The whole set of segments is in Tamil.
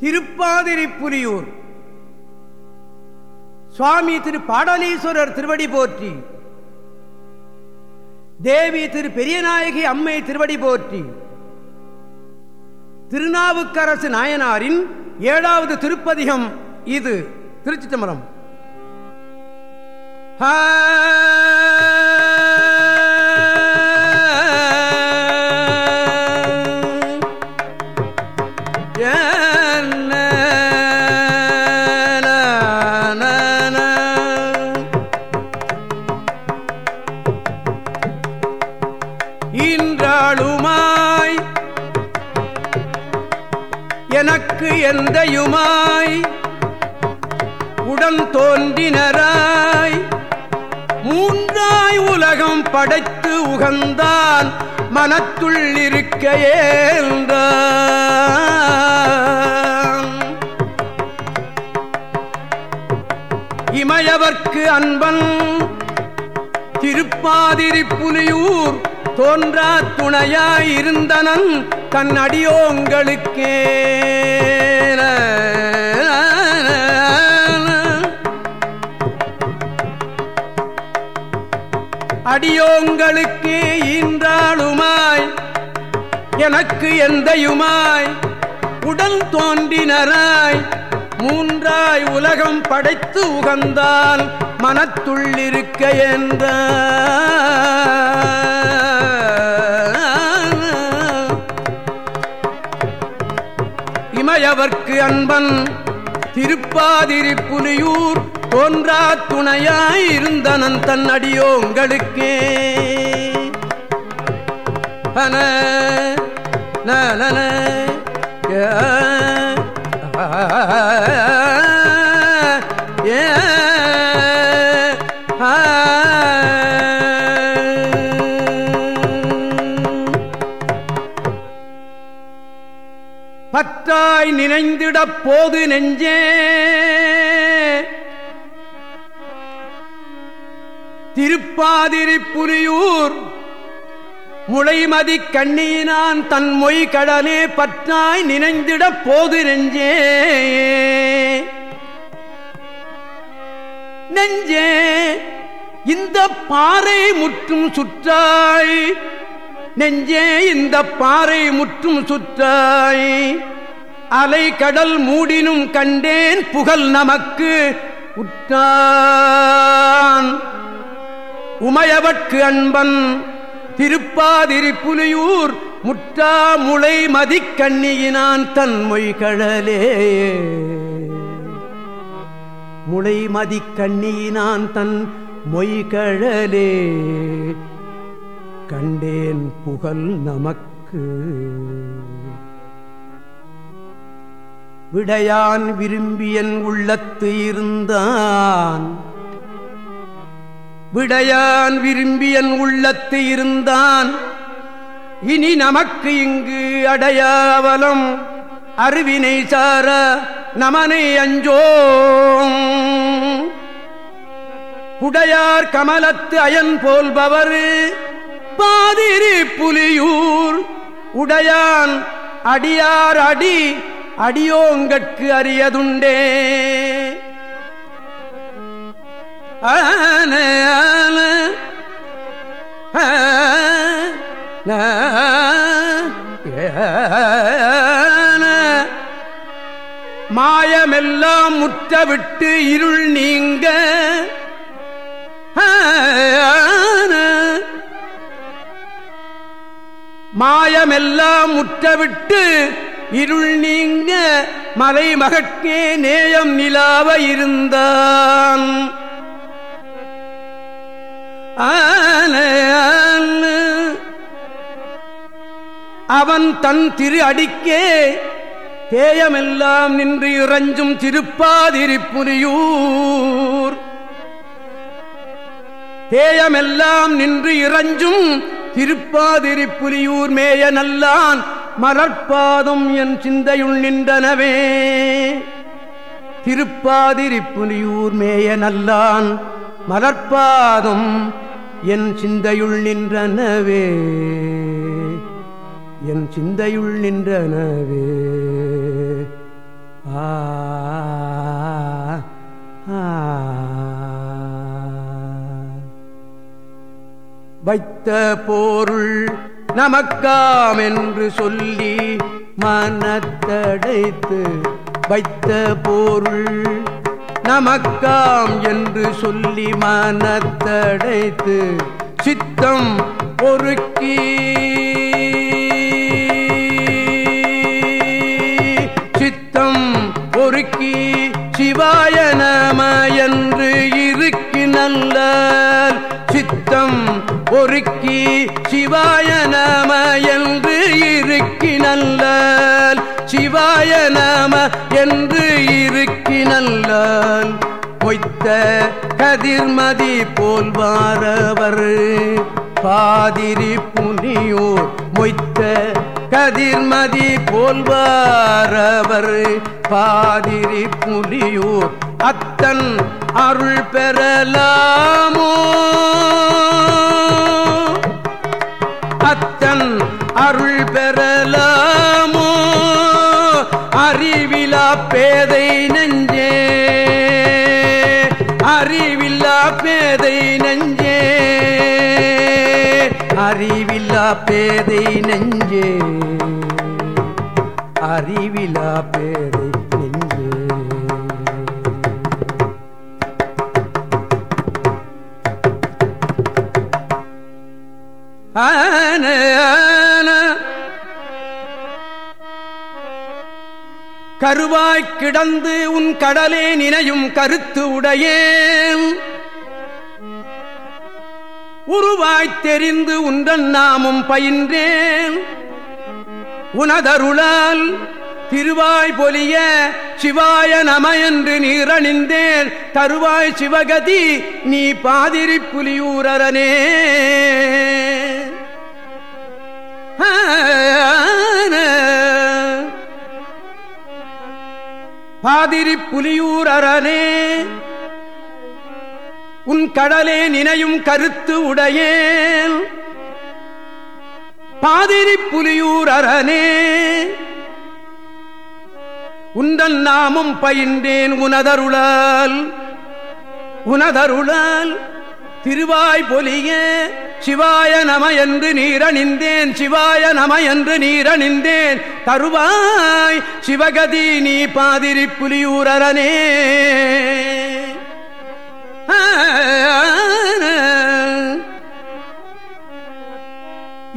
திருப்பாதிரிப்புலியூர். சுவாமி திரு பாடலீஸ்வரர் திருவடி போற்றி. தேவி திரு பெரியநாயகி அம்மை திருவடி போற்றி. திருநாவுக்கரசு நாயனாரின் ஏழாவது திருப்பதிகம் இது. திருச்சி தம்பரம் ஹா உடன் தோன்றினராய். மூன்றாய் உலகம் படைத்து உகந்தான் மனத்துள் இருக்க இமயவர்க்கு அன்பன் திருப்பாதிரி புலியூர் தோன்றா துணையாயிருந்தனன் தன் அடியோங்களுக்கே அடியோங்களுக்கு ஈன்றாளுமாய் எனக்கு எந்தையுமாய் உடல் தோன்றினராய் மூன்றாய் உலகம் படைத்து உகந்தான் மனத்துள்ளிருக்க என்ற. இமையவர்க்கு அன்பன் திருப்பாதிரி புலியூர் தோன்றா துணையாயிருந்தனன் தன் அடியோங்களுக்கே பன நன ஏ பற்றாய் நினைந்திடப் போது நெஞ்சே. திருப்பாதிரி புரியூர் முளைமதி கண்ணியினான் தன் மொய் கடலே பற்றாய் நினைந்திடப் போது நெஞ்சே. நெஞ்சே இந்த பாறை முற்றும் சுற்றாய். நெஞ்சே இந்த பாறை முற்றும் சுற்றாய். அலை கடல் மூடினும் கண்டேன் புகழ் நமக்கு உற்றான். உமையவட்கு அன்பன் திருப்பாதிரி புலியூர் முற்றா முளை மதிக்கண்ணியினான் தன் மொய்கழலே முளை மதிக்கண்ணியினான் தன் மொய்கழலே கண்டேன் புகழ் நமக்கு. விடையான் விரும்பியன் உள்ளத்து இருந்தான். விடையான் விரும்பியன் உள்ளத்து இருந்தான். இனி நமக்கு இங்கு அடையாவலம் அருவினை சார நமனை அஞ்சோம். உடையார் கமலத்து அயன் போல்பவர் பாதிரி புலியூர். உடையான் அடியார் அடி அடியோங்கட்கு அறியதுண்டே ஆன மாயமெல்லாம் முற்றவிட்டு இருள் நீங்க மாயமெல்லாம் முற்றவிட்டு இருள் நீங்க மலை மகட்கே நேயம் நிலாவ இருந்தான். அவன் தன் திரு அடிக்கே தேயமெல்லாம் நின்று இறஞ்சும் திருப்பாதிரிப்புரியூர். தேயமெல்லாம் நின்று இறஞ்சும் திருப்பாதிரிப்புலியூர் மேய நல்லான் மலர்பாதம் என் சிந்தையுள் நின்றனவே. திருப்பாதிரிப்புலியூர் மேய நல்லான் மலர்பாதம் என் சிந்தையுள் நின்றனவே என் சிந்தையுள் நின்றனவே ஆ ஆ. வைத்த போருள் நமக்காம் என்று சொல்லி மனத்தடைத்து வைத்த பொருள் நமக்காம் என்று சொல்லி மனத்தடைத்து சித்தம் பொறுக்கி. சித்தம் பொறுக்கி சிவாய நம என்று இருக்கி நல்ல சித்தம் பொறுக்கி சிவாய நம என்று இருக்கி நல்ல சிவாய நம என்று இருக்கி நல்லால் பொய்த்த கதிர்மதி போல் வாரவர். பாதிரி புனியோர் மொய்த்த கதிர்மதி போல்வாரவர் பாதிரி புலியூர் அத்தன் அருள் பெறலாமோ? அத்தன் அருள் பெறலாமோ? அறிவிலா பேதை பேதை நெஞ்சே. அறிவிலா பேதை நெஞ்சே. ஆன கருவாய்க் கிடந்து உன் கடலே நினையும் கருத்து உடையேன். உருவாய்த் தெரிந்து உன்றன் நாமும் பயின்றேன். உனதருளால் திருவாய் பொலிய சிவாய நம என்று நீரணிந்தேன். தருவாய் சிவகதி நீ பாதிரி புலியூரனே பாதிரி புலியூர் உன் கடலே நினையும் கருத்து உடையேன். பாதிரி புலியூர் அரணே உந்தன் நாமும் பயின்றேன் உனதருளால். உனதருளால் திருவாய் பொலிய சிவாய நம என்று நீரணிந்தேன். சிவாய நம என்று நீரணிந்தேன். தருவாய் சிவகதி நீ பாதிரி புலியூரனே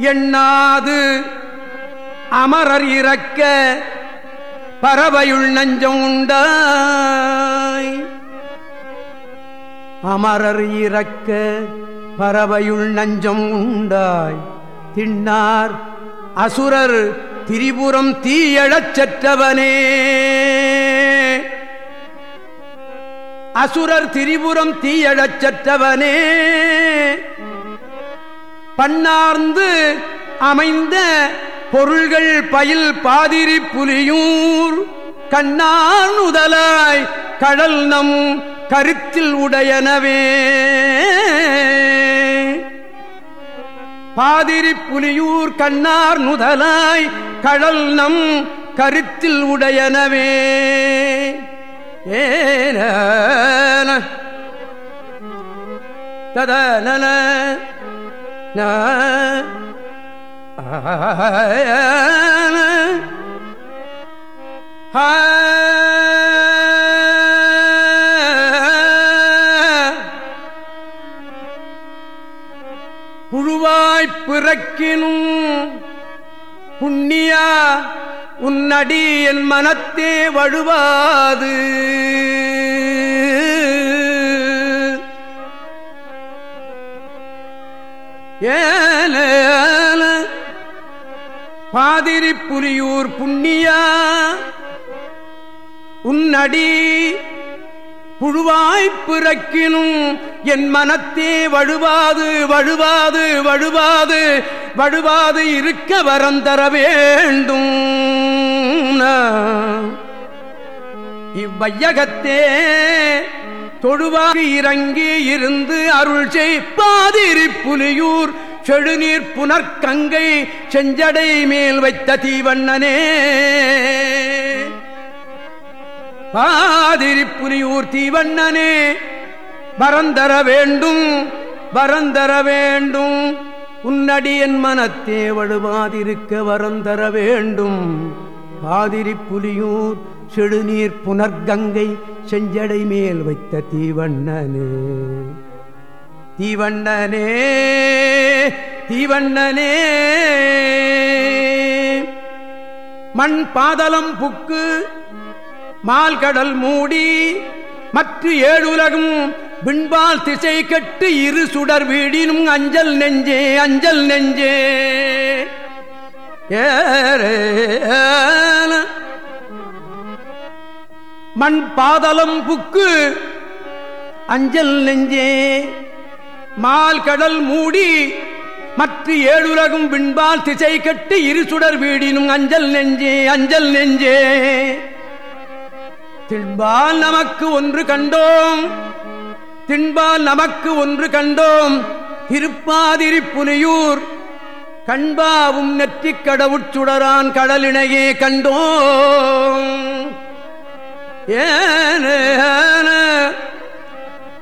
எண்ணாது. அமரர் இறக்க பறவையுள் நஞ்சம் உண்டாய் அமரர் இறக்க பறவையுள் நஞ்சம் உண்டாய் திண்ணார் அசுரர் திரிபுரம் தீயழச் செற்றவனே. அசுரர் திரிபுரம் தீயழச் செற்றவனே. பன்னார்ந்து அமைந்த பொருள்கள் பயில் பாதிரி புலியூர். கண்ணார் கடல் நம் கருத்தில் உடையனவே. பாதிரி புலியூர் கண்ணார் நுதலாய் கடல் நம் கருத்தில் உடையனவே. ஏன ததனன புழுவாய்ப் பிறக்கினும் புண்ணியா உன்னடி என் மனத்தே வழுவாது ஏல பாதிரி புலியூர் புண்ணியா உன்னடி புழுவாய்ப்பிறக்கினும் என் மனத்தே வழுவாது வழுவாது வழுவாது வழுவாது இருக்க வரம் தர வேண்டும். இவ்வையகத்தே தொழுவாக இறங்கி இருந்து அருள் செய்ப்பாதிரி புலியூர். செழுநீர் புனர்கங்கை செஞ்சடை மேல் வைத்த தீவண்ணனே. பாதிரி புலியூர் தீவண்ணனே. வரந்தர வேண்டும் வரந்தர வேண்டும். உன்னடியன் மனத்தே வழுவாதிருக்க வரந்தர வேண்டும். பாதிரி புலியூர் செடுநீர் புனர்கங்கை செஞ்சடை மேல் வைத்த தீவண்ணனே. தீவண்ணனே தீவண்ணனே. மண் பாதலம் புக்கு மால்கடல் மூடி மற்ற ஏழுலகும் விண்பால் திசை கட்டு இரு சுடர் வீடினும் அஞ்சல் நெஞ்சே அஞ்சல் நெஞ்சே. மண் பாதலம் புக்கு. அஞ்சல் நெஞ்சே. மால் கடல் மூடி. மற்ற ஏழுலகும் பின்பால் திசை கட்டு இரு சுடர் வீடினும் அஞ்சல் நெஞ்சே அஞ்சல் நெஞ்சே. தின்பால் நமக்கு ஒன்று கண்டோம். தின்பால் நமக்கு ஒன்று கண்டோம். திருப்பாதிரி புனையூர் கண்பாவும் நெற்றிக் கடவுச்சுடரான் கடலினையே கண்டோம். ஏன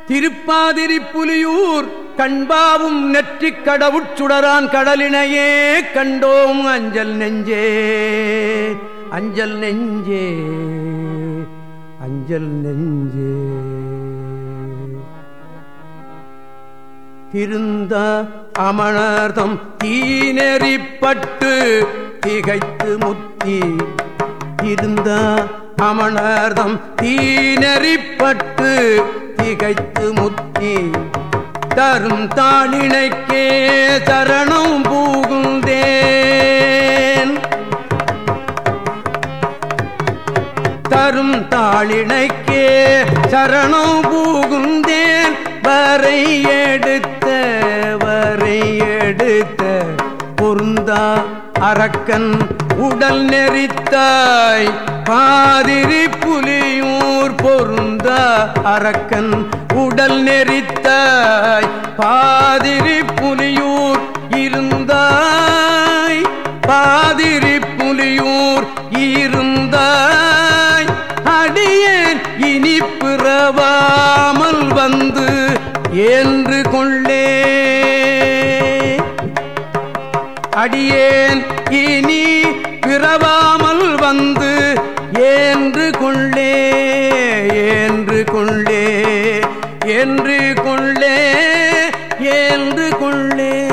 திருப்பாதிரி புலியூர் கண்பாவும் நெற்றிக் கடவுச்சுடரான் கடலினையே கண்டோம் அஞ்சல் நெஞ்சே. அஞ்சல் நெஞ்சே அஞ்சல் நெஞ்சே. திருந்த அமணர்தம் தீநெறிப்பட்டு திகைத்து முத்தி. இருந்த அமணர்தம் தீநெறிப்பட்டு திகைத்து முத்தி தரும் தாளினைக்கே சரணம் பூகுந்தேன். தரும் தாளினைக்கே சரணம் பூகுந்தேன். வரை எடுத்த வரை எடுத்த பொருந்தா அரக்கன் உடல் நெறித்தாய். பாதிரி புலியூர் பொருந்த அரக்கன் உடல் நெறித்தாய். பாதிரி புலியூர் இருந்தாய். பாதிரி புலியூர் இருந்தாய். அடியேன் இனி பிறவாமல் வந்து என்று கொள்ளே. அடியே என்று கொள்ளே என்று கொள்ளே.